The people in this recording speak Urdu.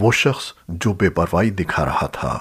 وہ شخص جو بے پرواہی دکھا رہا تھا۔